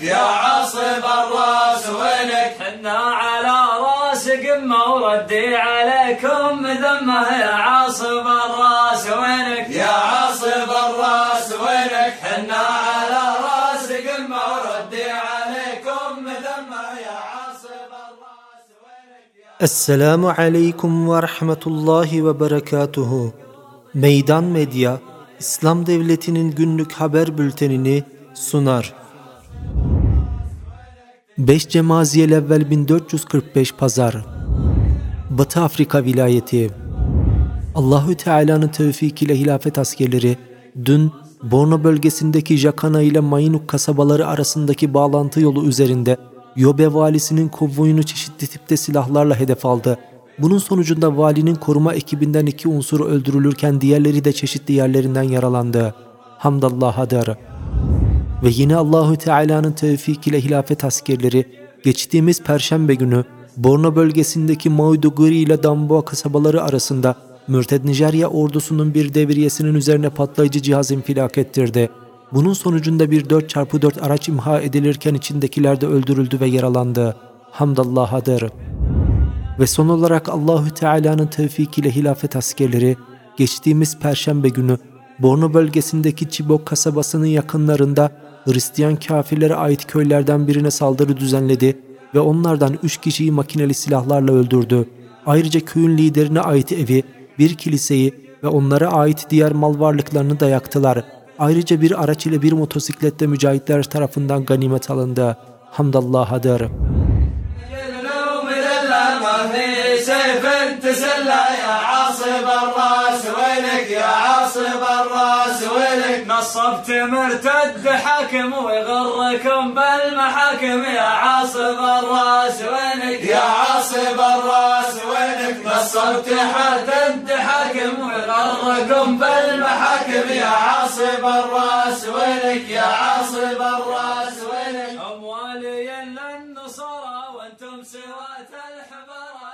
يا عاصب الراس وينك؟ حنا على راس قمة وردي عليكم ذمة. يا عاصب الراس وينك؟ يا عاصب الراس وينك؟ حنا على راس قمة وردي عليكم ذمة. يا عاصب الراس وينك؟ يا Esselamu Aleyküm ve Rahmetullahi ve Berekatuhu. Meydan Medya, İslam Devleti'nin günlük haber bültenini sunar. 5 Cemaziyel evvel 1445 Pazar Batı Afrika vilayeti Allahü Teala'nın tevfikiyle hilafet askerleri dün Borno bölgesindeki Jakana ile Mayinuk kasabaları arasındaki bağlantı yolu üzerinde Yobe valisinin konvoyunu çeşitli tipte silahlarla hedef aldı. Bunun sonucunda valinin koruma ekibinden iki unsur öldürülürken diğerleri de çeşitli yerlerinden yaralandı. Hamdallahadır. Ve yine Allahü Teala'nın tevfik ile hilafet askerleri geçtiğimiz perşembe günü Borno bölgesindeki Maiduguri ile Damboa kasabaları arasında Mürted Nijerya ordusunun bir devriyesinin üzerine patlayıcı cihaz infilak ettirdi. Bunun sonucunda bir 4x4 araç imha edilirken içindekiler de öldürüldü ve yaralandı. Hamdallahadır. Ve son olarak Allahü Teala'nın tevfik ile hilafet askerleri geçtiğimiz perşembe günü Borno bölgesindeki Çibok kasabasının yakınlarında Hristiyan kafirlere ait köylerden birine saldırı düzenledi ve onlardan üç kişiyi makineli silahlarla öldürdü. Ayrıca köyün liderine ait evi, bir kiliseyi ve onlara ait diğer mal varlıklarını da yaktılar. Ayrıca bir araç ile bir motosiklette mücahitler tarafından ganimet alındı. Hamdallahadır. النوم ذلا ما في سيف تسلى يا عاصب الراس وينك يا عاصب الراس وينك نصبت مرتد حاكم ويغركم بالمحاكم. يا عاصب الراس وينك يا عاصب الراس وينك نصبت حدد حاكم ويغركم بالمحاكم. يا عاصب الراس وينك يا عاصب الراس وينك أموالي للنصارى وأنتم سوات الحبارة.